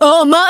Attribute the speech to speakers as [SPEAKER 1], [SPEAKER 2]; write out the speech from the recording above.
[SPEAKER 1] Oh my